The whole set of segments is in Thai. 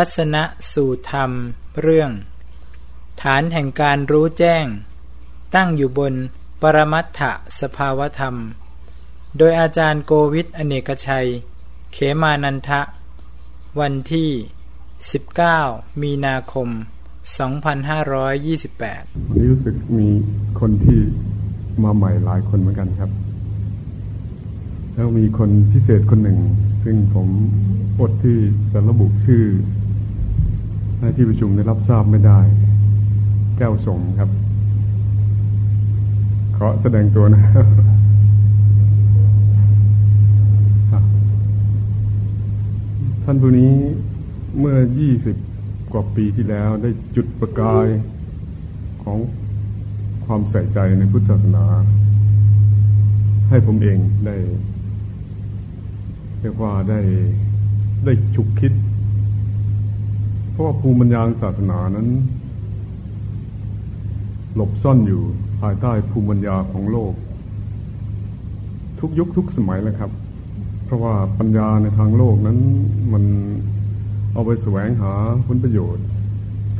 ทัศนะสู่ธรรม เรื่อง ฐานแห่งการรู้แจ้ง ตั้งอยู่บนปรมัตถสภาวธรรม โดยอาจารย์โกวิทอเนกชัย เขมานันทะ วันที่ 19 มีนาคม 2528 วันนี้รู้สึกมีคนที่มาใหม่หลายคนเหมือนกันครับ แล้วมีคนพิเศษคนหนึ่ง ซึ่งผมอดที่จะระบุชื่อ ในที่ประชุมได้รับทราบไม่ได้ แก้วสงครับ ขอแสดงตัวนะท่านผู้นี้เมื่อยี่สิบกว่าปีที่แล้วได้จุดประกายของความใส่ใจในพุทธศาสนา ให้ผมเองได้เรียกว่าได้ได้ฉุกคิด ราะว่าภูมิปัญญาศาสนานั้น หลบซ่อนอยู่ภายใต้ภูมิปัญญาของโลก ทุกยุคทุกสมัยเลยครับ เพราะว่าปัญญาในทางโลกนั้นมันเอาไปแสวงหาผลประโยชน์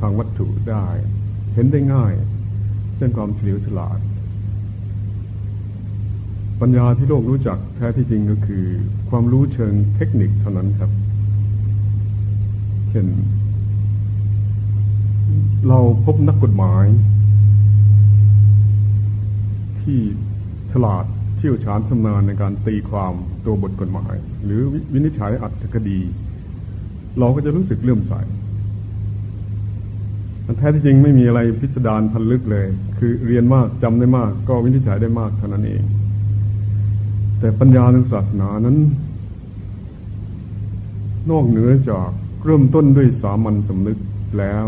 ทางวัตถุได้ เห็นได้ง่ายเช่นความเฉลียวฉลาด ปัญญาที่โลกรู้จักแท้ที่จริงก็คือ ความรู้เชิงเทคนิคเท่านั้นครับ เช่น เราพบนักกฎหมาย ที่ฉลาดเชี่ยวชาญชำนาญในการตีความตัวบทกฎหมาย หรือวินิจฉัยอัตถคดี เราก็จะรู้สึกเลื่อมใสมันแท้ที่จริงไม่มีอะไรพิสดารพันลึกเลย คือเรียนมากจำได้มาก ก็วินิจฉัยได้มากเท่านั้นเอง แต่ปัญญาในศาสนานั้น นอกเหนือจากเริ่มต้นด้วยสามัญสำนึกแล้ว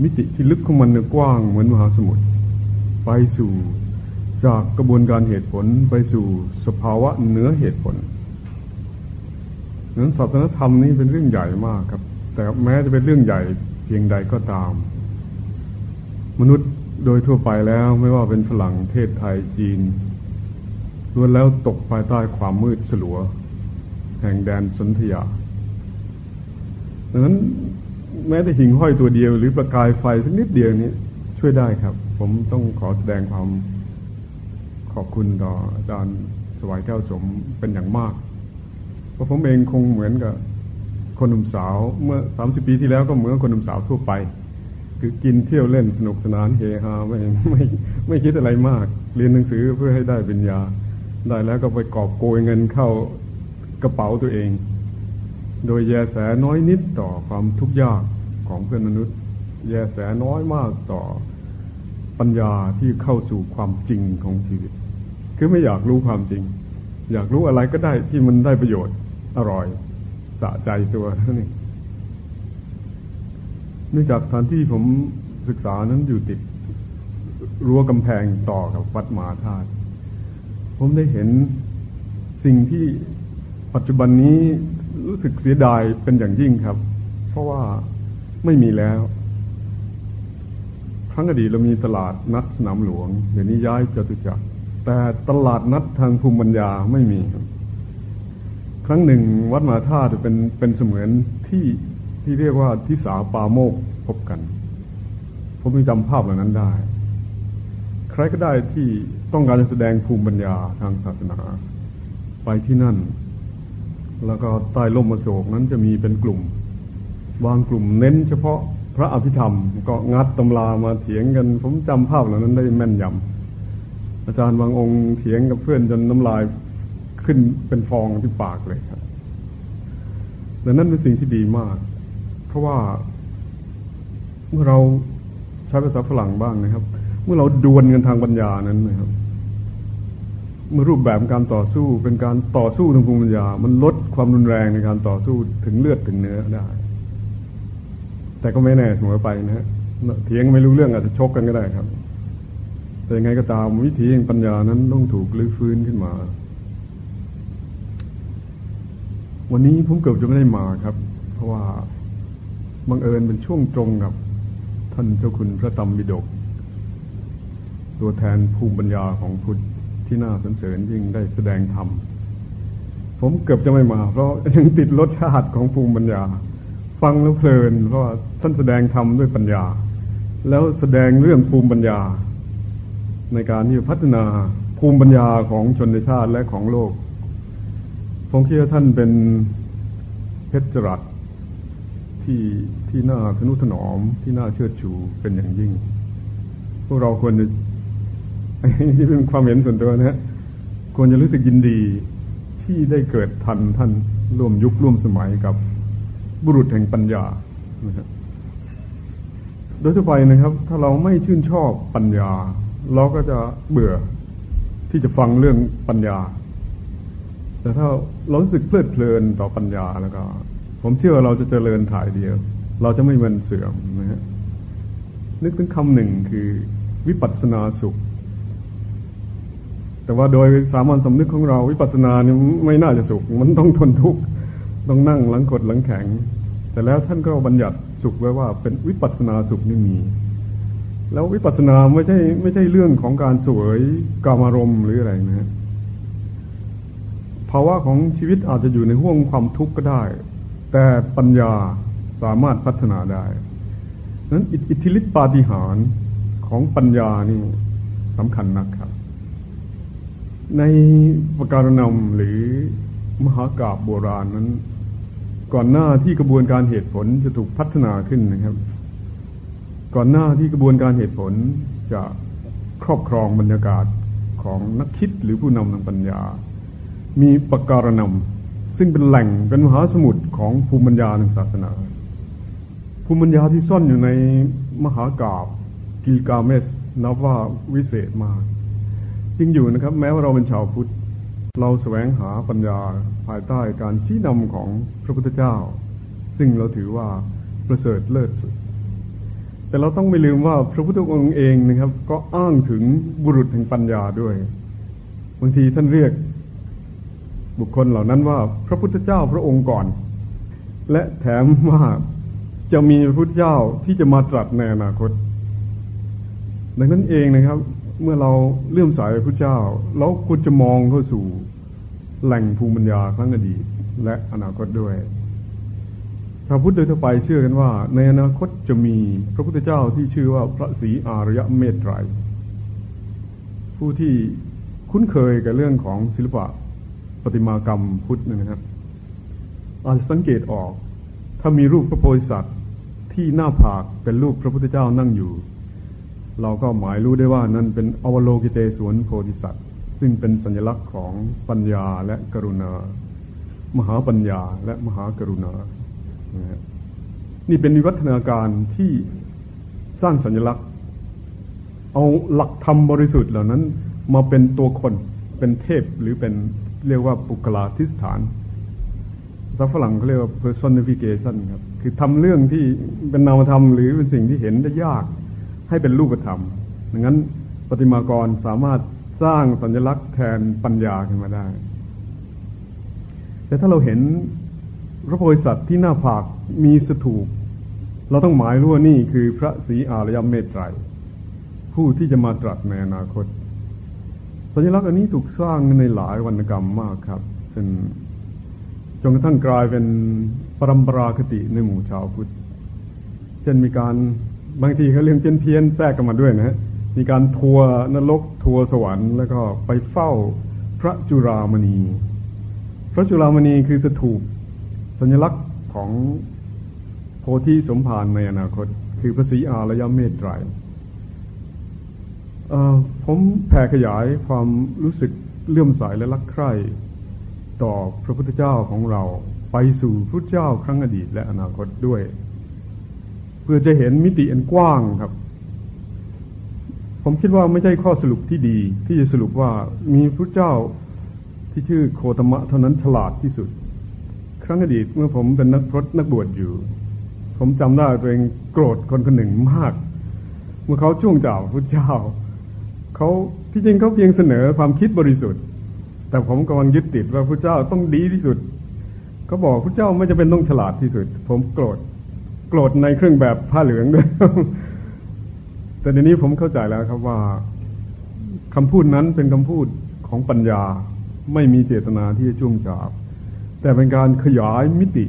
มิติที่ลึกของมันเนี่ยกว้างเหมือนมหาสมุทรไปสู่จากกระบวนการเหตุผลไปสู่สภาวะเหนือเหตุผลนั้นศาสนธรรมนี้เป็นเรื่องใหญ่มากครับ แต่แม้จะเป็นเรื่องใหญ่เพียงใดก็ตาม มนุษย์โดยทั่วไปแล้วไม่ว่าเป็นฝรั่งเทศไทยจีนล้วนแล้วตกภายใต้ความมืดสลัว แห่งแดนสนธยาดังนั้น แม้แต่หิ่งห้อยตัวเดียว หรือประกายไฟสักนิดเดียวนี้ช่วยได้ครับ ผมต้องขอแสดงความขอบคุณต่ออาจารย์สวายแก้วสมเป็นอย่างมาก เพราะผมเองคงเหมือนกับคนหนุ่มสาวเมื่อสามสิบปีที่แล้วก็เหมือนคนหนุ่มสาวทั่วไป คือกินเที่ยวเล่นสนุกสนานเฮฮาไม่ไม่ไม่คิดอะไรมาก เรียนหนังสือเพื่อให้ได้ปัญญา ได้แล้วก็ไปกอบโกยเงินเข้ากระเป๋าตัวเอง โดยแยแสน้อยนิดต่อความทุกข์ยากของเพื่อนมนุษย์ แยแสน้อยมากต่อปัญญาที่เข้าสู่ความจริงของชีวิต คือไม่อยากรู้ความจริง อยากรู้อะไรก็ได้ที่มันได้ประโยชน์อร่อยสะใจตัวนั่นเองเนื่องจากสถานที่ผมศึกษานั้นอยู่ติดรั้วกำแพงต่อกับวัดมหาธาตุผมได้เห็นสิ่งที่ปัจจุบันนี้ รู้สึกเสียดายเป็นอย่างยิ่งครับ เพราะว่าไม่มีแล้ว ครั้งอดีตเรามีตลาดนัดสนามหลวง เดี๋ยวนี้ย้ายจตุจักร แต่ตลาดนัดทางภูมิปัญญาไม่มีครับ ครั้งหนึ่งวัดมาธาตุเป็นเป็นเสมือนที่ที่เรียกว่าทิสาปาโมกพบกัน ผมยังจำภาพเหล่านั้นได้ ใครก็ได้ที่ต้องการจะแสดงภูมิปัญญาทางศาสนา ไปที่นั่น แล้วก็ใต้ร่มมโศกนั้นจะมีเป็นกลุ่ม บางกลุ่มเน้นเฉพาะพระอภิธรรม ก็งัดตำรามาเถียงกัน ผมจำภาพเหล่านั้นได้แม่นยำอาจารย์บางองค์เถียงกับเพื่อนจนน้ำลายขึ้นเป็นฟองที่ปากเลยครับดังนั้นเป็นสิ่งที่ดีมาก เพราะว่าเมื่อเราใช้ภาษาฝรั่งบ้างนะครับ เมื่อเราดวลกันทางปัญญานั้นนะครับ มื่อรูปแบบการต่อสู้เป็นการต่อสู้ทางภูมิปัญญา มันลดความรุนแรงในการต่อสู้ถึงเลือดถึงเนื้อได้ แต่ก็ไม่แน่เสมอไปนะฮะเถียงไม่รู้เรื่องอาจจะชกกันก็ได้ครับ แต่ยังไงก็ตามวิธีแห่งปัญญานั้นต้องถูกลื้อฟื้นขึ้นมา วันนี้ผมเกือบจะไม่ได้มาครับ เพราะว่าบังเอิญเป็นช่วงตรงกับ ท่านเจ้าคุณพระตรมบิดก ตัวแทนภูมิปัญญาของพุทธ ที่น่าสนเสริญยิ่งได้แสดงธรรมผมเกือบจะไม่มา เพราะยังติดรสชาติของภูมิปัญญา ฟังแล้วเพลิน เพราะว่าท่านแสดงธรรมด้วยปัญญา แล้วแสดงเรื่องภูมิปัญญา ในการที่พัฒนาภูมิปัญญาของชนชาติและของโลก ผมคิดว่าท่านเป็นเพชรจรัสที่ที่น่าทนุถนอมที่น่าเชื่อชูเป็นอย่างยิ่ง พวกเราควรจะ นี่เป็นความเห็นส่วนตัวนะฮะควรจะรู้สึกยินดีที่ได้เกิดทันท่านร่วมยุคร่วมสมัยกับบุรุษแห่งปัญญานะครับโดยทั่วไปนะครับ ถ้าเราไม่ชื่นชอบปัญญา เราก็จะเบื่อที่จะฟังเรื่องปัญญา แต่ถ้าเรารู้สึกเพลิดเพลินต่อปัญญาแล้วก็ ผมเชื่อเราจะเจริญถ่ายเดียว เราจะไม่มันเสื่อมนะฮะนึกถึงคำหนึ่งคือวิปัสสนาสุข แต่ว่าโดยสามัญสำนึกของเราวิปัสสนาเนี่ยไม่น่าจะสุข มันต้องทนทุกข์ต้องนั่งหลังกดหลังแข็ง แต่แล้วท่านก็บัญญัติสุขไว้ว่าเป็นวิปัสสนาสุขนี่มี แล้ววิปัสสนาไม่ใช่ไม่ใช่เรื่องของการสวยกามารมณ์หรืออะไรนะฮะภาวะของชีวิตอาจจะอยู่ในห่วงความทุกข์ก็ได้ แต่ปัญญาสามารถพัฒนาได้นั้นอิทธิฤทธิปาฏิหาริย์ของปัญญานี่สำคัญนะครับ ในประการนำหรือมหากาบโบราณนั้น ก่อนหน้าที่กระบวนการเหตุผลจะถูกพัฒนาขึ้นนะครับ ก่อนหน้าที่กระบวนการเหตุผลจะครอบครองบรรยากาศของนักคิดหรือผู้นำทางปัญญา มีปการนำซึ่งเป็นแหล่งเป็นมหาสมุทรของภูมิปัญญาในศาสนา ภูมิปัญญาที่ซ่อนอยู่ในมหากาบกิลกาเมสนับว่าวิเศษมาก ริงอยู่นะครับ แม้ว่าเราเป็นชาวพุทธ เราแสวงหาปัญญาภายใต้การชี้นำของพระพุทธเจ้า ซึ่งเราถือว่าประเสริฐเลิศสุด แต่เราต้องไม่ลืมว่าพระพุทธองค์เองนะครับ ก็อ้างถึงบุรุษแห่งปัญญาด้วย บางทีท่านเรียกบุคคลเหล่านั้นว่าพระพุทธเจ้าพระองค์ก่อน และแถมว่าจะมีพระพุทธเจ้าที่จะมาตรัสในอนาคต ดังนั้นเองนะครับ เมื่อเราเลื่อมใสพระเจ้า เราควรจะมองเข้าสู่แหล่งภูมิปัญญาครั้งอดีตและอนาคตด้วยชาวพุทธโดยทั่วไปเชื่อกันว่า ในอนาคตจะมีพระพุทธเจ้าที่ชื่อว่าพระศรีอารยเมตไตรผู้ที่คุ้นเคยกับเรื่องของศิลปะปฏิมากรรมพุทธนะครับอาจจะสังเกตออก ถ้ามีรูปพระโพธิสัตว์ที่หน้าผากเป็นรูปพระพุทธเจ้านั่งอยู่ เราก็หมายรู้ได้ว่านั่นเป็นอวโลกิเตสวนโพธิสัตว์ ซึ่งเป็นสัญลักษณ์ของปัญญาและกรุณา มหาปัญญาและมหากรุณา นี่เป็นวิวัฒนาการที่สร้างสัญลักษณ์ เอาหลักธรรมบริสุทธิ์เหล่านั้นมาเป็นตัวคนเป็นเทพหรือเป็นเรียกว่าปุกลาทิสฐานภาษาฝรั่งเขาเรียกว่า personification ครับ คือทำเรื่องที่เป็นนามธรรมหรือเป็นสิ่งที่เห็นได้ยาก ให้เป็นรูปธรรมดังนั้นปฏิมากรสามารถสร้างสัญลักษณ์แทนปัญญาขึ้นมาได้ แต่ถ้าเราเห็นพระโพธิสัตว์ที่หน้าผากมีสถูป เราต้องหมายรู้ว่านี่คือพระศรีอารยเมตไตร ผู้ที่จะมาตรัสในอนาคต สัญลักษณ์อันนี้ถูกสร้างในหลายวรรณกรรมมากครับจนจนกระทั่งกลายเป็นปรำปราคติในหมู่ชาวพุทธเช่นมีการ บางทีเขาเรื่องเพี้ยนเพียนแทรกกันมาด้วยนะฮะมีการทัวร์นรกทัวร์สวรรค์ แล้วก็ไปเฝ้าพระจุรามณี พระจุรามณีคือสถูปสัญลักษณ์ของโพธิสมภารในอนาคต คือพระศรีอารยเมตไตรผมแผ่ขยายความรู้สึกเลื่อมใสและรักใคร่ ต่อพระพุทธเจ้าของเราไปสู่พระเจ้าครั้งอดีตและอนาคตด้วย เพื่อจะเห็นมิติอันกว้างครับ ผมคิดว่าไม่ใช่ข้อสรุปที่ดี ที่จะสรุปว่ามีพระเจ้าที่ชื่อโคตมะเท่านั้นฉลาดที่สุด ครั้งอดีตเมื่อผมเป็นนักพรตนักบวชอยู่ ผมจำได้ตัวเองโกรธคนคนหนึ่งมาก เมื่อเขาช่วงจ่าพระเจ้าเขาที่จริงเขาเพียงเสนอความคิดบริสุทธิ์ แต่ผมกำลังยึดติดว่าพระเจ้าต้องดีที่สุดเขาบอกพระเจ้าไม่จะเป็นต้องฉลาดที่สุด ผมโกรธ โกรธในเครื่องแบบผ้าเหลืองด้วย แต่เดี๋ยวนี้ผมเข้าใจแล้วครับว่าคำพูดนั้นเป็นคำพูดของปัญญา ไม่มีเจตนาที่จะจุ่มจาบแต่เป็นการขยายมิติ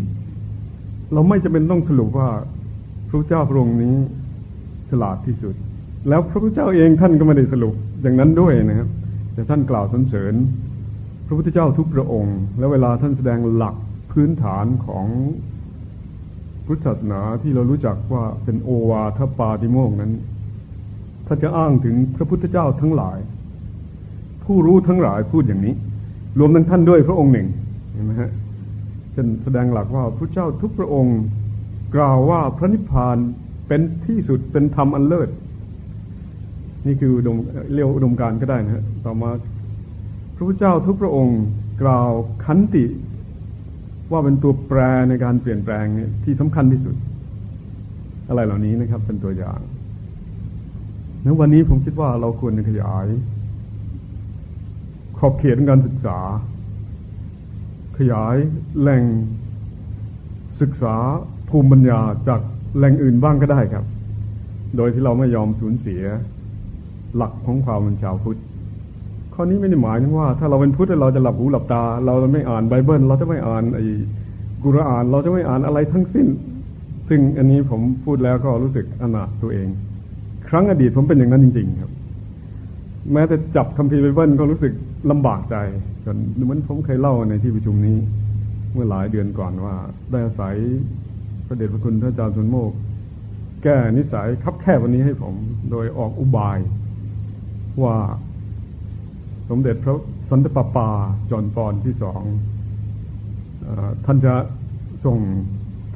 เราไม่จำเป็นต้องสรุปว่าพระเจ้าพระองค์นี้ฉลาดที่สุด แล้วพระพุทธเจ้าเองท่านก็ไม่ได้สรุปอย่างนั้นด้วยนะครับ แต่ท่านกล่าวสรรเสริญ พระพุทธเจ้าทุกพระองค์ แล้วเวลาท่านแสดงหลักพื้นฐานของ พุทธศาสนาที่เรารู้จักว่าเป็นโอวาทปาติโมกนั้นท่านจะอ้างถึงพระพุทธเจ้าทั้งหลาย ผู้รู้ทั้งหลายพูดอย่างนี้ รวมทั้งท่านด้วยพระองค์หนึ่งเห็นไหมฮะเช่นแสดงหลักว่าพระเจ้าทุกพระองค์ กล่าวว่าพระนิพพานเป็นที่สุดเป็นธรรมอันเลิศนี่คือดมเรียกอุดมการก็ได้นะฮะต่อมา พระพุทธเจ้าทุกพระองค์กล่าวขันติ ว่าเป็นตัวแปรในการเปลี่ยนแปลงนี่ที่สำคัญที่สุด อะไรเหล่านี้นะครับ เป็นตัวอย่างในวันนี้ผมคิดว่าเราควรขยาย ขอบเขตการศึกษา ขยายแหล่งศึกษาภูมิปัญญาจากแหล่งอื่นบ้างก็ได้ครับ โดยที่เราไม่ยอมสูญเสียหลักของความเป็นชาวพุทธ ข้อนี้ไม่ได้หมายถึงว่า ถ้าเราเป็นพุทธเราจะหลับหูหลับตา เราจะไม่อ่านไบเบิล เราจะไม่อ่านไอ้กุรอาน เราจะไม่อ่านอะไรทั้งสิ้น ซึ่งอันนี้ผมพูดแล้วก็รู้สึกอนาถตัวเอง ครั้งอดีตผมเป็นอย่างนั้นจริง ๆ ครับ แม้แต่จับคัมภีร์ไบเบิลก็รู้สึกลำบากใจจนเหมือนผมเคยเล่าในที่ประชุมนี้ เมื่อหลายเดือนก่อนว่า ได้อาศัยพระเดชพระคุณท่านอาจารย์สุนโมก แก้นิสัยคับแคบวันนี้ให้ผม โดยออกอุบายว่า สมเด็จพระสันตะปาปาจอนปอนที่สองอท่านจะส่ง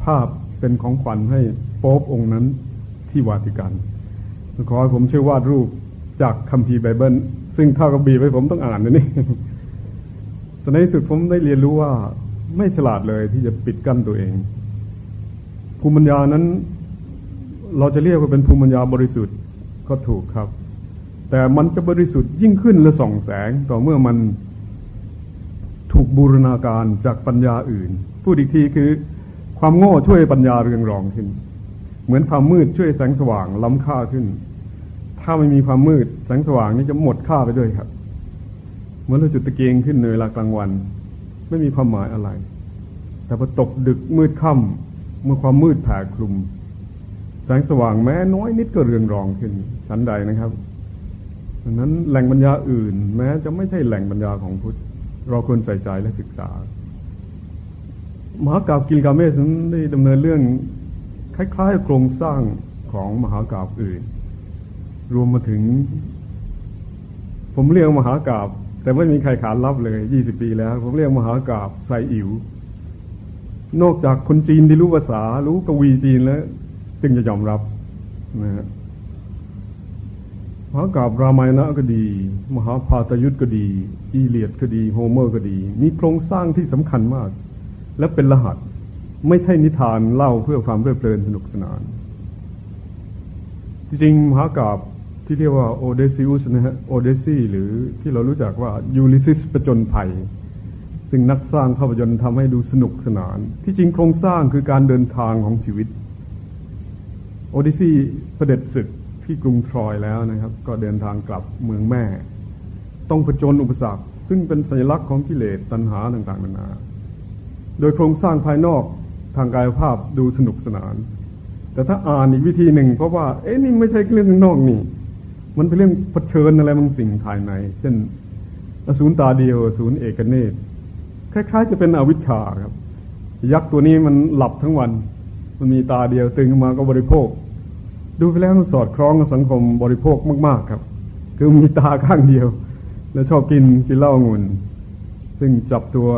ภาพเป็นของขวัญให้โป๊ปองค์นั้นที่วาติกัน ขอให้ผมช่วยวาดรูปจากคัมภีร์ไบเบิลซึ่งเท่ากับบีไปผมต้องอ่านนะนี่แต่ในที่สุดผมได้เรียนรู้ว่าไม่ฉลาดเลยที่จะปิดกั้นตัวเอง ภูมิปัญญานั้น เราจะเรียกว่าเป็นภูมิปัญญาบริสุทธิ์ก็ถูกครับ แต่มันจะบริสุทธิ์ยิ่งขึ้นและส่องแสง ต่อเมื่อมันถูกบูรณาการจากปัญญาอื่น พูดอีกทีคือ ความโง่ช่วยปัญญาเรืองรองขึ้น เหมือนความมืดช่วยแสงสว่างล้ำค่าขึ้น ถ้าไม่มีความมืดแสงสว่างนี้จะหมดค่าไปด้วยครับ เหมือนเราจุดตะเกียงขึ้นในเวลากลางวัน ไม่มีความหมายอะไร แต่พอตกดึกมืดค่ำเมื่อความมืดแผ่คลุม แสงสว่างแม้น้อยนิดก็เรืองรองขึ้นชั้นใดนะครับ ดังนั้นแหล่งปัญญาอื่น แม้จะไม่ใช่แหล่งปัญญาของพุทธ เราควรใส่ใจและศึกษามหากราบกิลกาเมสนั้นได้ดำเนินเรื่องคล้ายๆโครงสร้างของมหากราบอื่น รวมมาถึง ผมเรียกมหากราบแต่ไม่มีใครขานรับเลยยี่สิบปีแล้ว ผมเรียกมหากราบไซอิ๋วนอกจากคนจีนที่รู้ภาษา รู้กวีจีนแล้ว จึงจะยอมรับนะฮะ มหากาพย์รามายณะก็ดี มหาภารตยุทธก็ดี อีเลียดก็ดี โฮเมอร์ก็ดี มีโครงสร้างที่สำคัญมาก และเป็นรหัสไม่ใช่นิทานเล่าเพื่อความเพลิดเพลินสนุกสนาน จริงมหากาพย์ที่เรียกว่าโอเดซิอุสนะฮะโอเดซีหรือที่เรารู้จักว่ายูลิซิสประจนภัย ซึ่งนักสร้างภาพยนตร์ทำให้ดูสนุกสนาน ที่จริงโครงสร้างคือการเดินทางของชีวิต โอเดซีเสด็จศึก ที่กรุงทรอยแล้วนะครับ ก็เดินทางกลับเมืองแม่ ต้องผจญอุปสรรค ซึ่งเป็นสัญลักษณ์ของกิเลสตัณหาต่างๆนานา โดยโครงสร้างภายนอกทางกายภาพดูสนุกสนาน แต่ถ้าอ่านอีกวิธีหนึ่งเพราะว่า เอ๊ะนี่ไม่ใช่เรื่องข้างนอกนี่ มันเป็นเรื่องเผชิญอะไรบางสิ่งภายใน เช่นอสูรตาเดียวอสูรเอกเนตคล้ายๆ จะเป็นอวิชชาครับ ยักษ์ตัวนี้มันหลับทั้งวัน มันมีตาเดียวตื่นมาก็บริโภค ดูไปแล้วมันสอดคล้องกับสังคมบริโภคมากๆครับ คือมีตาข้างเดียว แล้วชอบกินกินเหล้างุ่นซึ่งจับตัว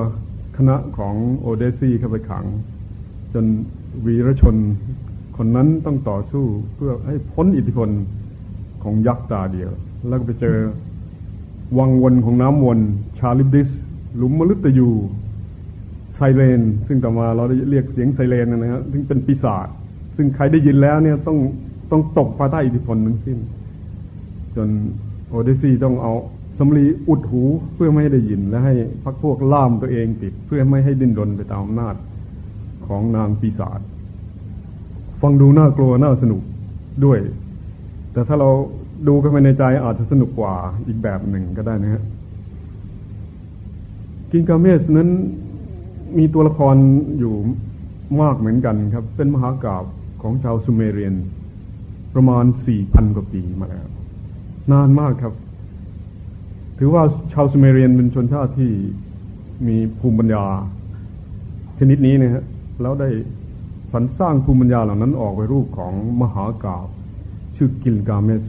คณะของโอเดซีเข้าไปขัง จนวีรชนคนนั้นต้องต่อสู้เพื่อให้พ้นอิทธิพลของยักษ์ตาเดียว แล้วก็ไปเจอวังวนของน้ำวนชาลิบดิส หลุมมฤตยูไซเรน ซึ่งต่อมาเราได้เรียกเสียงไซเรนนะครับซึ่งเป็นปีศาจซึ่งใครได้ยินแล้วเนี่ยต้อง ต้องตกภายใต้อิทธิพลทั้งสิ้น จนโอเดซีต้องเอาสำลีอุดหูเพื่อไม่ให้ได้ยิน และให้พักพวกล่ามตัวเองติด เพื่อไม่ให้ดิ้นรนไปตามอำนาจของนางปีศาจฟังดูน่ากลัวน่าสนุกด้วย แต่ถ้าเราดูกันไปในใจอาจจะสนุกกว่าอีกแบบหนึ่งก็ได้นะฮะกินกาเมสนั้นมีตัวละครอยู่มากเหมือนกันครับ เป็นมหากราบของชาวซูเมเรียน ประมาณสี่พันกว่าปีมาแล้ว นานมากครับ ถือว่าชาวซูเมเรียนเป็นชนชาติที่มีภูมิปัญญา ชนิดนี้นะฮะแล้วได้สรรสร้างภูมิปัญญาเหล่านั้นออกไปรูปของมหากาพย์ชื่อกิลกาเมส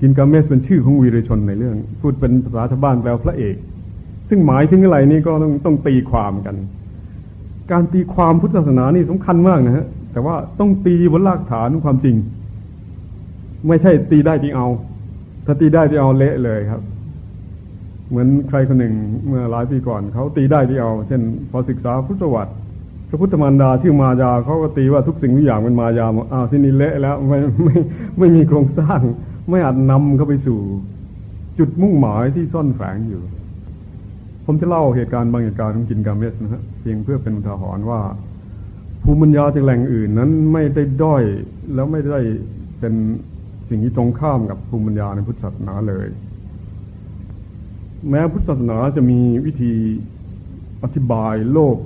กิลกาเมสเป็นชื่อของวีรชนในเรื่อง พูดเป็นภาษาชาวบ้านแปลพระเอก ซึ่งหมายถึงอะไรนี่ก็ต้องต้องตีความกัน การตีความพุทธศาสนานี่สำคัญมากนะฮะแต่ว่าต้องตีบนรากฐานความจริง ไม่ใช่ตีได้ตีเอา ถ้าตีได้ตีเอาเละเลยครับ เหมือนใครคนหนึ่งเมื่อหลายปีก่อนเขาตีได้ตีเอา เช่น พอศึกษาพุทธประวัติพระพุทธมารดาที่มายาเขาก็ตีว่าทุกสิ่งทุกอย่างเป็นมายาอ้าวที่นี่เละแล้วไม่ไม่ไม่มีโครงสร้าง ไม่อาจนำเข้าไปสู่ จุดมุ่งหมายที่ซ่อนแฝงอยู่ ผมจะเล่าเหตุการณ์บางเหตุการณ์ของกินกาเมสนะฮะเพียงเพื่อเป็นอุทาหรณ์ว่า ภูมิปัญญาจากแหล่งอื่นนั้นไม่ได้ด้อยแล้วไม่ได้เป็น สิ่งที่ตรงข้ามกับภูมิปัญญาในพุทธศาสนาเลย แม้พุทธศาสนาจะมีวิธีอธิบายโลก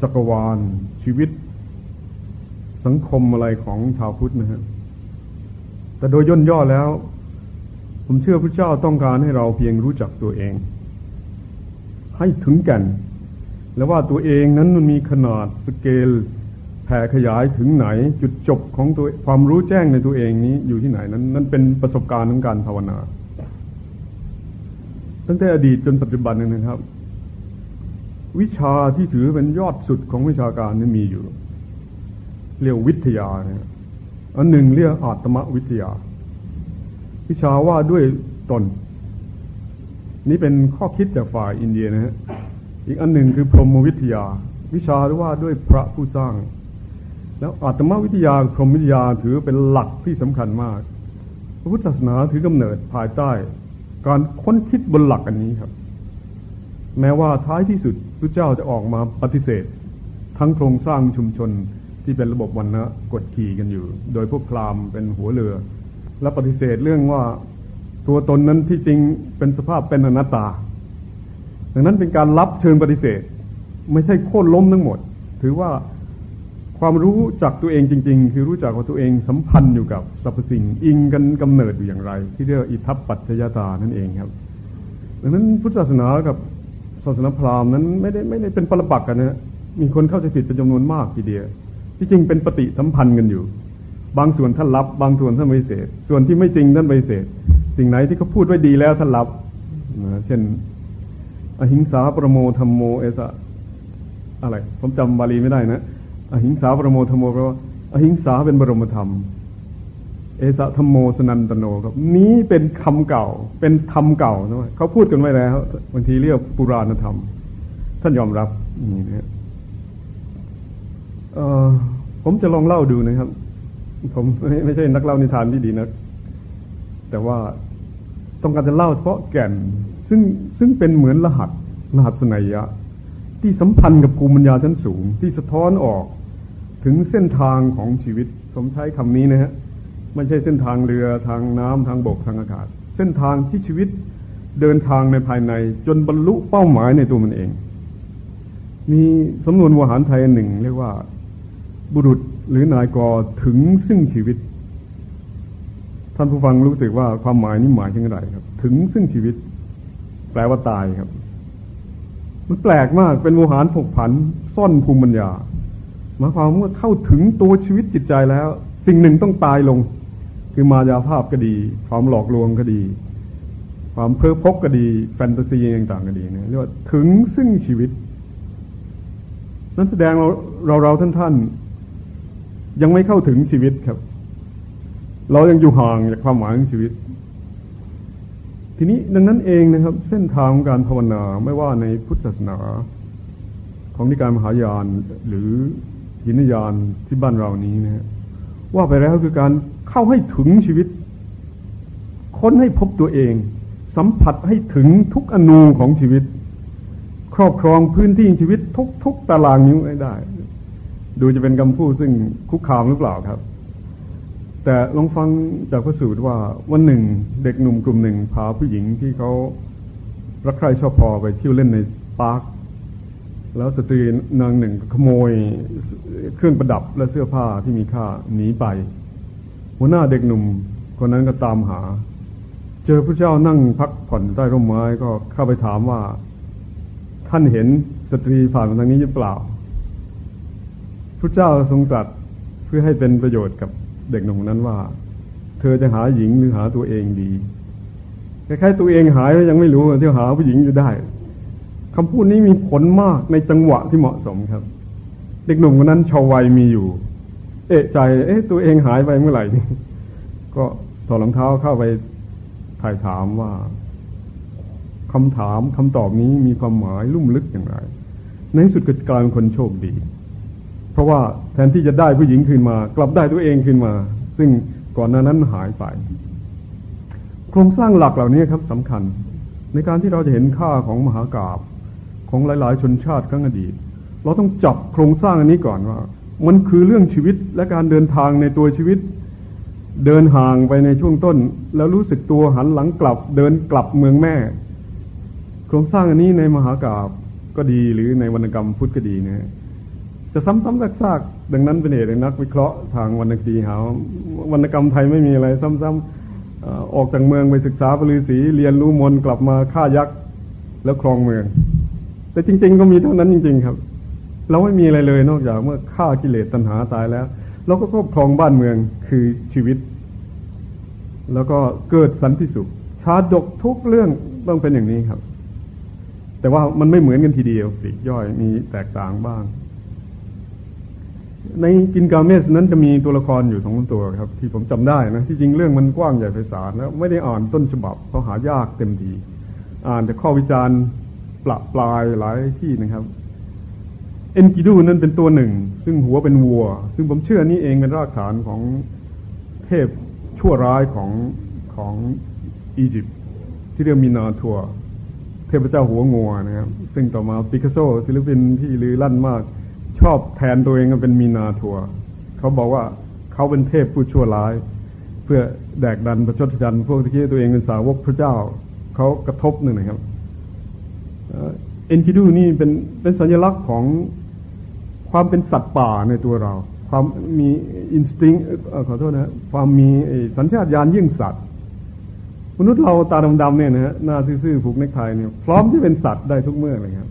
จักรวาล ชีวิต สังคมอะไรของชาวพุทธนะฮะแต่โดยย่นย่อแล้ว ผมเชื่อพระเจ้าต้องการให้เราเพียงรู้จักตัวเอง ให้ถึงแก่น แล้วว่าตัวเองนั้นมันมีขนาดสเกล แผ่ขยายถึงไหนจุดจบของตัวความรู้แจ้งในตัวเองนี้อยู่ที่ไหนนั้น นั่นเป็นประสบการณ์ของการภาวนา ตั้งแต่อดีตจนปัจจุบันนะครับ วิชาที่ถือเป็นยอดสุดของวิชาการนี่มีอยู่ เรียกวิทยาเนี่ยอันหนึ่งเรียกอาตมวิทยา วิชาว่าด้วยตน นี่เป็นข้อคิดจากฝ่ายอินเดียนะฮะอีกอันหนึ่งคือพรหมวิทยา วิชาหรือว่าด้วยพระผู้สร้าง แล้วอาตมวิทยาพรหมวิทยาถือเป็นหลักที่สำคัญมาก พระพุทธศาสนาถือกำเนิดภายใต้ การค้นคิดบนหลักอันนี้ครับ แม้ว่าท้ายที่สุดพระเจ้าจะออกมาปฏิเสธ ทั้งโครงสร้างชุมชนที่เป็นระบบวันนะกดขี่กันอยู่ โดยพวกพราหมณ์เป็นหัวเรือ และปฏิเสธเรื่องว่าตัวตนนั้นที่จริงเป็นสภาพเป็นอนัตตา ดังนั้นเป็นการรับเชิญปฏิเสธ ไม่ใช่โค่นล้มทั้งหมด ถือว่า ความรู้จักตัวเองจริง ๆ คือรู้จักว่าตัวเองสัมพันธ์อยู่กับสรรพสิ่งอิงกันกำเนิดอยู่อย่างไร ที่เรียกอิทัปปัจจยตานั่นเองครับดังนั้นพุทธศาสนากับศาสนาพราหมณ์นั้นไม่ได้ไม่ได้เป็นปรปักกันนะมีคนเข้าใจผิดเป็นจำนวนมากทีเดียว ที่จริงเป็นปฏิสัมพันธ์กันอยู่ บางส่วนท่านรับบางส่วนท่านไม่เสธส่วนที่ไม่จริงท่านไม่เสธสิ่งไหนที่เขาพูดไว้ดีแล้วท่านรับนะเช่น อหิงสาประโมธรรมโมเอสะอะไร ผมจำบาลีไม่ได้นะ อหิงสาประโมธโมแปลว่าอหิงสาเป็นบรมธรรม เอสะธรรมโมสนันตโนครับ นี้เป็นคำเก่า เป็นธรรมเก่านะเขาพูดกันไว้แล้วบางทีเรียกปุราณธรรม ท่านยอมรับนี่นะผมจะลองเล่าดูนะครับ ผมไม่ใช่นักเล่านิทานที่ดีนะแต่ว่าต้องการจะเล่าเฉพาะแก่น ซึ่งซึ่งเป็นเหมือนรหัสรหัสนัยยะ ที่สัมพันธ์กับภูมิปัญญาชั้นสูง ที่สะท้อนออก ถึงเส้นทางของชีวิตผมใช้คำนี้นะฮะไม่ใช่เส้นทางเรือทางน้ำทางบกทางอากาศ เส้นทางที่ชีวิตเดินทางในภายใน จนบรรลุเป้าหมายในตัวมันเอง มีสำนวนวหารไทยหนึ่งเรียกว่า บุรุษหรือนายกถึงซึ่งชีวิต ท่านผู้ฟังรู้สึกว่าความหมายนี้หมายถึงอะไรครับ ถึงซึ่งชีวิต แปลว่าตายครับ มันแปลกมากเป็นโมหารผกผัน ซ่อนภูมิปัญญา หมายความว่าเข้าถึงตัวชีวิตจิตใจแล้ว สิ่งหนึ่งต้องตายลง คือมายาภาพก็ดี ความหลอกลวงก็ดี ความเพ้อพกก็ดี แฟนตาซีต่างๆก็ดีเนี่ยเรียกว่าถึงซึ่งชีวิต นั้นแสดงเราเราเราท่านท่านยังไม่เข้าถึงชีวิตครับ เรายังอยู่ห่างจากความหมายของชีวิต ทีนี้ดังนั้นเองนะครับ เส้นทางการภาวนาไม่ว่าในพุทธศาสนา ของนิการมหายานหรือ หินยานที่บ้านเรานี้นะฮะว่าไปแล้วคือการเข้าให้ถึงชีวิต ค้นให้พบตัวเอง สัมผัสให้ถึงทุกอนูของชีวิต ครอบครองพื้นที่ชีวิตทุกๆตารางนิ้วได้ ดูจะเป็นคำพูดซึ่งคุกคามหรือเปล่าครับ แต่ลองฟังจากพระสูตรว่าวันหนึ่งเด็กหนุ่มกลุ่มหนึ่งพาผู้หญิงที่เขารักใคร่ชอบพอไปเที่ยวเล่นในปาร์ค แล้วสตรีนางหนึ่งขโมยเครื่องประดับและเสื้อผ้าที่มีค่าหนีไป หัวหน้าเด็กหนุ่มคนนั้นก็ตามหา เจอพระเจ้านั่งพักผ่อนใต้ร่มไม้ก็เข้าไปถามว่า ท่านเห็นสตรีผ่านมาทางนี้หรือเปล่าพระเจ้าทรงตรัสเพื่อให้เป็นประโยชน์กับเด็กหนุ่มนั้นว่า เธอจะหาหญิงหรือหาตัวเองดีคล้ายๆตัวเองหายยังไม่รู้ที่หาผู้หญิงอยู่ได้ คำพูดนี้มีผลมากในจังหวะที่เหมาะสมครับ เด็กหนุ่มคนนั้นชาววัยมีอยู่ เอะใจ เอ๊ะตัวเองหายไปเมื่อไหร่นี่ก็ถอดรองเท้าเข้าไปถ่ายถามว่าคำถามคำตอบนี้มีความหมายลุ่มลึกอย่างไร ในสุดก็กลายเป็นคนโชคดี เพราะว่าแทนที่จะได้ผู้หญิงคืนมา กลับได้ตัวเองคืนมา ซึ่งก่อนหน้านั้นหายไป โครงสร้างหลักเหล่านี้ครับสำคัญ ในการที่เราจะเห็นค่าของมหากราบ ของหลาย ๆ ชนชาติครั้งอดีต เราต้องจับโครงสร้างอันนี้ก่อนว่า มันคือเรื่องชีวิตและการเดินทางในตัวชีวิต เดินห่างไปในช่วงต้น แล้วรู้สึกตัวหันหลังกลับ เดินกลับเมืองแม่ โครงสร้างอันนี้ในมหากราบก็ดีหรือในวรรณกรรมพุทธก็ดีนะจะซ้ำๆซากๆดังนั้นเป็นเหตุนักวิเคราะห์ทางวรรณคดีหาวรรณกรรมไทยไม่มีอะไรซ้ำๆออกจากเมืองไปศึกษาปริสีเรียนรู้มนกลับมาฆ่ายักษ์แล้วครองเมือง แต่จริง ๆ ก็มีเท่านั้นจริง ๆ ครับ เราไม่มีอะไรเลยนอกจากเมื่อฆ่ากิเลสตัณหาตายแล้ว เราก็ครอบครองบ้านเมืองคือชีวิต แล้วก็เกิดสันติสุขชาดกทุกเรื่องต้องเป็นอย่างนี้ครับ แต่ว่ามันไม่เหมือนกันทีเดียวสิย่อยมีแตกต่างบ้าง ในกินกาเมสนั้นจะมีตัวละครอยู่สองตัวครับ ที่ผมจำได้นะที่จริงเรื่องมันกว้างใหญ่ไพศาลแล้วไม่ได้อ่านต้นฉบับเพราะหายากเต็มทีอ่านแต่ข้อวิจารณ์ ปละปลายหลายที่นะครับ เอ็นกิดูนั้นเป็นตัวหนึ่ง ซึ่งหัวเป็นวัว ซึ่งผมเชื่อนี่เองเป็นรากฐานของเทพชั่วร้ายของของอียิปต์ที่เรียกมีนาทัวเทพเจ้าหัวงัวนะครับ ซึ่งต่อมาปิกัสโซศิลปินที่ลือลั่นมาก ชอบแทนตัวเองเป็นมีนาทัวเขาบอกว่าเขาเป็นเทพผู้ชั่วร้าย เพื่อแดกดันประชดชันพวกที่คิดตัวเองเป็นสาวกพระเจ้า เขากระทบหนึ่งนะครับ เอ็นคิดูนี่เป็นเป็นสัญลักษณ์ของความเป็นสัตว์ป่าในตัวเรา ความมี instinct ขอโทษนะความมีสัญชาตญาณเยี่ยงสัตว์ มนุษย์เราตาดำๆเนี่ยนะฮะหน้าซื่อๆผูกเนคไทเนี่ยพร้อมที่เป็นสัตว์ได้ทุกเมื่อเลยครับ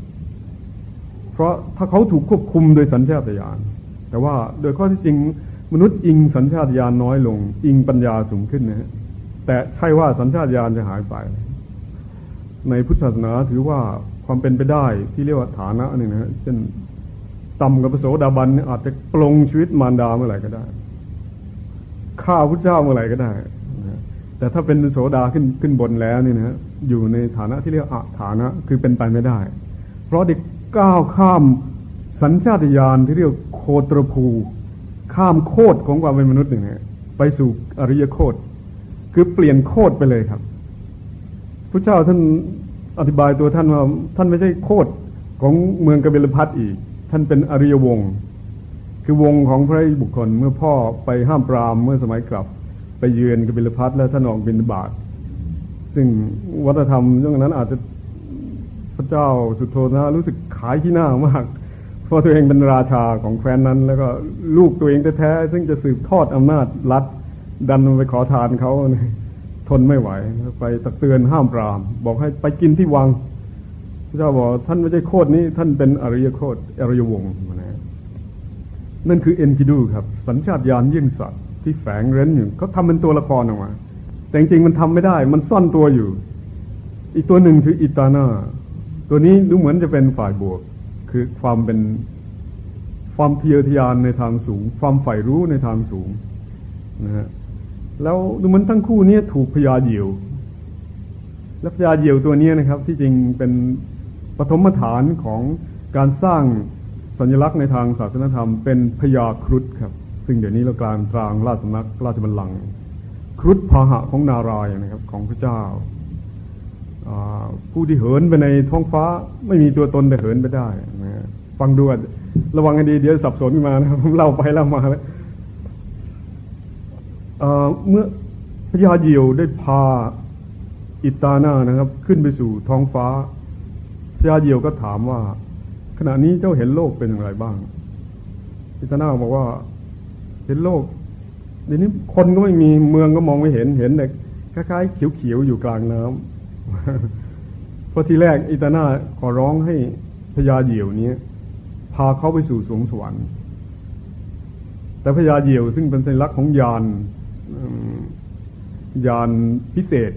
เพราะถ้าเขาถูกควบคุมโดยสัญชาตญาณแต่ว่าโดยข้อที่จริงมนุษย์อิงสัญชาตญาณน้อยลง อิงปัญญาสูงขึ้นนะฮะแต่ใช่ว่าสัญชาตญาณจะหายไป ในพุทธศาสนาถือว่าความเป็นไปได้ที่เรียกว่าฐานะนี่นะฮะเช่นต่ำกับพระโสดาบันอาจจะปลงชีวิตมารดาเมื่อไหร่ก็ได้ฆ่าพระเจ้าเมื่อไหร่ก็ได้แต่ถ้าเป็นโสดาขึ้นขึ้นบนแล้วนี่นะฮะอยู่ในฐานะที่เรียกอฐานะคือเป็นไปไม่ได้ เพราะเด็กก้าวข้ามสัญชาตญาณที่เรียกโคตรภู ข้ามโคดของความเป็นมนุษย์นึ่นะไปสู่อริยโคดคือเปลี่ยนโคดไปเลยครับ ระเจ้าท่านอธิบายตัวท่านว่าท่านไม่ใช่โคดของเมืองกบิลพัทอีก ท่านเป็นอริยวงศ์คือวงของพระบุคคลเมื่อพ่อไปห้ามปรามเมื่อสมัยกลับ ไปเยือนกบิลพัทและท่านออกบินบาตซึ่งวัฒนธรรมช่วงนั้นอาจจะพระเจ้าสุโธนะรู้สึกขายที่หน้ามาก เพราะตัวเองเป็นราชาของแคว้นนั้น แล้วก็ลูกตัวเองแท้ๆซึ่งจะสืบทอดอำนาจรัฐดันไปขอทานเขา ทนไม่ไหว ไปตักเตือนห้ามปราม บอกให้ไปกินที่วังพระเจ้าบอกท่านไม่ใช่โคดนี้ ท่านเป็นอริยโคดอริยวงศ์นะนั่นคือเอ็นกิดูครับ สัญชาตญาณยิ่งสัตว์ที่แฝงเร้นอยู่เขาทำเป็นตัวละครออกมา แต่จริงๆมันทำไม่ได้ มันซ่อนตัวอยู่ อีกตัวหนึ่งคืออิตานาตัวนี้ดูเหมือนจะเป็นฝ่ายบวก คือความเป็นความเทียทยานในทางสูง ความใฝ่รู้ในทางสูงนะฮะ แล้วดูเหมือนทั้งคู่นี้ถูกพยาเหยี่ยว และพยาเหยี่ยวตัวนี้นะครับ ที่จริงเป็นปฐมฐานของการสร้างสัญลักษณ์ในทางศาสนธรรม เป็นพยาครุฑครับ ซึ่งเดี๋ยวนี้เรากลายตรางราชสำนักราชบัลลังก์ครุฑพาหะของนารายนะครับ ของพระเจ้า ผู้ที่เหินไปในท้องฟ้าไม่มีตัวตนแต่เหินไปได้นะฟังดูระวังให้ดีเดี๋ยวสับสนมานะครับผมเล่าไปเล่ามาแล้ว เมื่อพญาเยียวได้พาอิตานานะครับ ขึ้นไปสู่ท้องฟ้าพญาเยียวก็ถามว่า ขณะนี้เจ้าเห็นโลกเป็นอย่างไรบ้าง อิตานาบอกว่า เห็นโลกเดี๋ยวนี้คนก็ไม่มีเมืองก็มองไม่เห็นเห็นแต่คล้ายๆเขียวๆอยู่กลางน้ำเพราะทีแรกอิตานาขอร้องให้พญาเหยี่ยวนี้พาเขาไปสู่สวงสวรรค์แต่พญาเหยี่ยวซึ่งเป็นสัญลักษณ์ของยาน ยานพิเศษ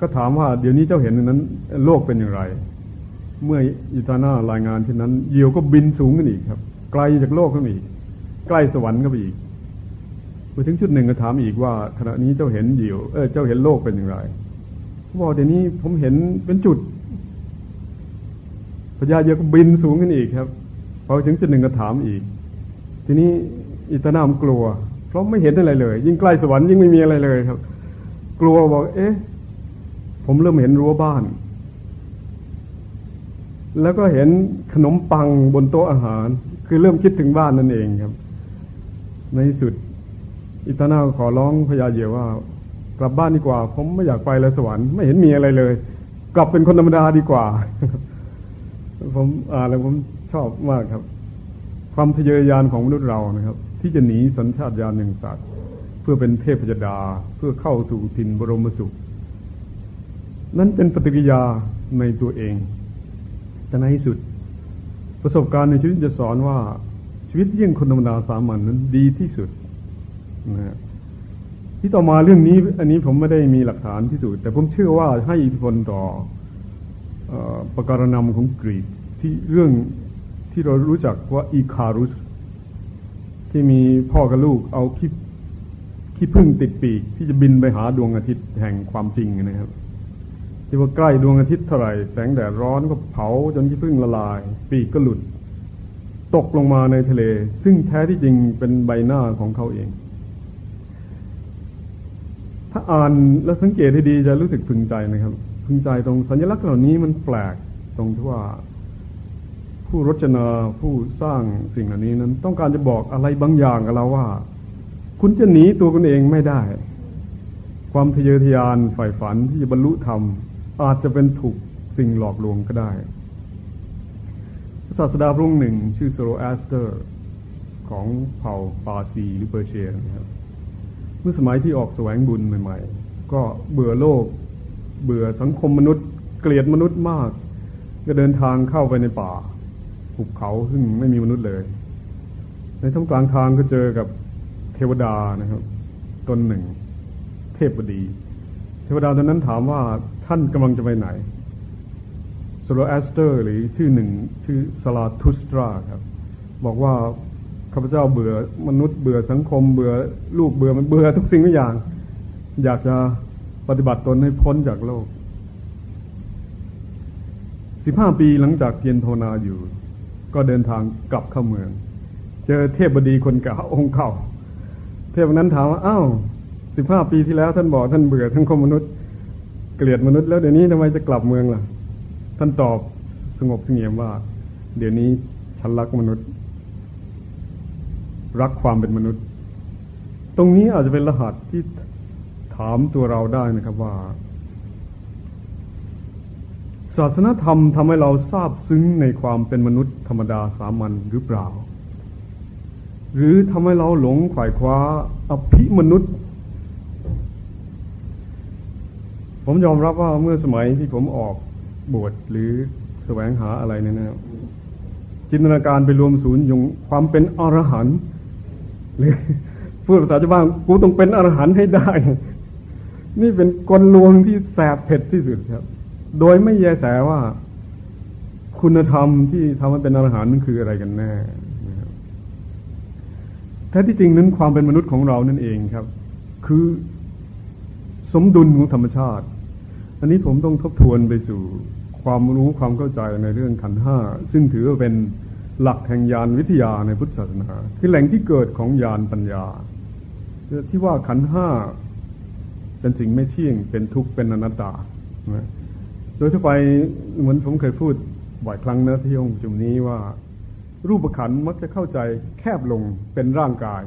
ก็ถามว่าเดี๋ยวนี้เจ้าเห็นนั้น โลกเป็นอย่างไร เมื่ออิตาน่ารายงานเช่นนั้นเยียวก็บินสูงขึ้นอีกครับ ไกลจากโลกขึ้นอีก ใกล้สวรรค์ก็ไปอีกไปถึงจุดหนึ่งก็ถามอีกว่าขณะนี้เจ้าเห็นเยียวเออเจ้าเห็นโลกเป็นอย่างไรเขาบอกเดี๋ยวนี้ผมเห็นเป็นจุดพญาเยียวก็บินสูงขึ้นอีกครับพอถึงจุดหนึ่งก็ถามอีก ทีนี้ อิตนามกลัว เพราะไม่เห็นอะไรเลย ยิ่งใกล้สวรรค์ยิ่งไม่มีอะไรเลยครับ กลัวบอก เอ๊ะ ผมเริ่มเห็นรั้วบ้าน แล้วก็เห็นขนมปังบนโต๊ะอาหาร คือเริ่มคิดถึงบ้านนั่นเองครับ ในสุด อิตนาขอร้องพญาเยี่ยวว่ากลับบ้านดีกว่า ผมไม่อยากไปเลยสวรรค์ไม่เห็นมีอะไรเลย กลับเป็นคนธรรมดาดีกว่า ผมอ่านแล้วผมชอบมากครับ ความทะเยอทะยานของมนุษย์เรานะครับ ที่จะหนีสัญชาตญาณแห่งสัตว์เพื่อเป็นเทพยดาเพื่อเข้าสู่ถิ่นบรมสุข นั้นเป็นปฏิกิยาในตัวเองแต่ในที่สุด ประสบการณ์ในชีวิตจะสอนว่าชีวิตยี่งคนธรรมดาสามัญนนั้นดีที่สุดนะที่ต่อมาเรื่องนี้ อันนี้ผมไม่ได้มีหลักฐานที่สุด แต่ผมเชื่อว่าให้อิทธิพลต่อประการนำของกรีกที่เรื่องที่เรารู้จักว่าอีคารุส ที่มีพ่อกับลูกเอาขี้ขี้พึ่งติดปีก ที่จะบินไปหาดวงอาทิตย์แห่งความจริงนะครับที่ว่าใกล้ดวงอาทิตย์เท่าไหร่แสงแดดร้อนก็เผาจนขี้พึ่งละลาย ปีกก็หลุด ตกลงมาในทะเล ซึ่งแท้ที่จริงเป็นใบหน้าของเขาเอง ถ้าอ่านและสังเกตให้ดีจะรู้สึกพึงใจนะครับ พึงใจตรงสัญลักษณ์เหล่านี้มันแปลกตรงที่ว่า ผู้รจนาผู้สร้างสิ่งเหล่านี้นั้น ต้องการจะบอกอะไรบางอย่างกับเราว่า คุณจะหนีตัวคุณเองไม่ได้ ความทะเยอทะยานใฝ่ฝันที่จะบรรลุธรรม อาจจะเป็นถูกสิ่งหลอกลวงก็ได้ศาสดาพระองค์หนึ่งชื่อโซโรแอสเตอร์ของเผ่าปาร์ซีหรือเปอร์เชียนะครับเมื่อสมัยที่ออกแสวงบุญใหม่ ๆ ก็เบื่อโลก เบื่อสังคมมนุษย์ เกลียดมนุษย์มาก ก็เดินทางเข้าไปในป่า หุบเขาซึ่งไม่มีมนุษย์เลย ในท่ามกลางทางก็เจอกับเทวดานะครับตนหนึ่ง เทพบดี เทวดาตอนนั้นถามว่าท่านกำลังจะไปไหนโซโรแอสเตอร์ หรือชื่อหนึ่งชื่อซาราทุสตราครับ บอกว่าข้าพเจ้าเบื่อมนุษย์เบื่อสังคมเบื่อลูกเบื่อมันเบื่อทุกสิ่งทุกอย่าง อยากจะปฏิบัติตนให้พ้นจากโลกสิบห้าปีหลังจากเกียนภาวนาอยู่ ก็เดินทางกลับเข้าเมือง เจอเทพบดีคนเก่าองค์เก่า เทพนั้นถามว่าอ้าวสิบห้าปีที่แล้วท่านบอกท่านเบื่อทั้งคมมนุษย์เกลียดมนุษย์แล้วเดี๋ยวนี้ทำไมจะกลับเมืองล่ะ ท่านตอบสงบเสงี่ยมว่า เดี๋ยวนี้ฉันรักมนุษย์ รักความเป็นมนุษย์ ตรงนี้อาจจะเป็นรหัสที่ถามตัวเราได้นะครับว่า ศาสนธรรมทำให้เราทราบซึ้งในความเป็นมนุษย์ธรรมดาสามัญหรือเปล่า หรือทำให้เราหลงขวายคว้าอภิมนุษย์ ผมยอมรับว่าเมื่อสมัยที่ผมออกบวชหรือแสวงหาอะไรเนี่ยนะจินตนาการไปรวมศูนย์ยงความเป็นอรหันต์หรือพูดภาษาชาวบ้านกูต้องเป็นอรหันต์ให้ได้ นี่เป็นกลลวงที่แสบเผ็ดที่สุดครับ โดยไม่แยแสว่า คุณธรรมที่ทำให้เป็นอรหันต์นั้นคืออะไรกันแน่แท้ที่จริงนั้นความเป็นมนุษย์ของเรานั่นเองครับ คือสมดุลของธรรมชาติ อันนี้ผมต้องทบทวนไปสู่ความรู้ความเข้าใจในเรื่องขันห้าซึ่งถือว่าเป็นหลักแห่งยานวิทยาในพุทธศาสนา คือแหล่งที่เกิดของยานปัญญา ที่ว่าขันห้าเป็นสิ่งไม่เที่ยงเป็นทุกข์เป็นอนัตตานะ โดยทั่วไปเหมือนผมเคยพูดบ่อยครั้งนะที่องค์จุมนี้ว่า รูปขันมักจะเข้าใจแคบลงเป็นร่างกาย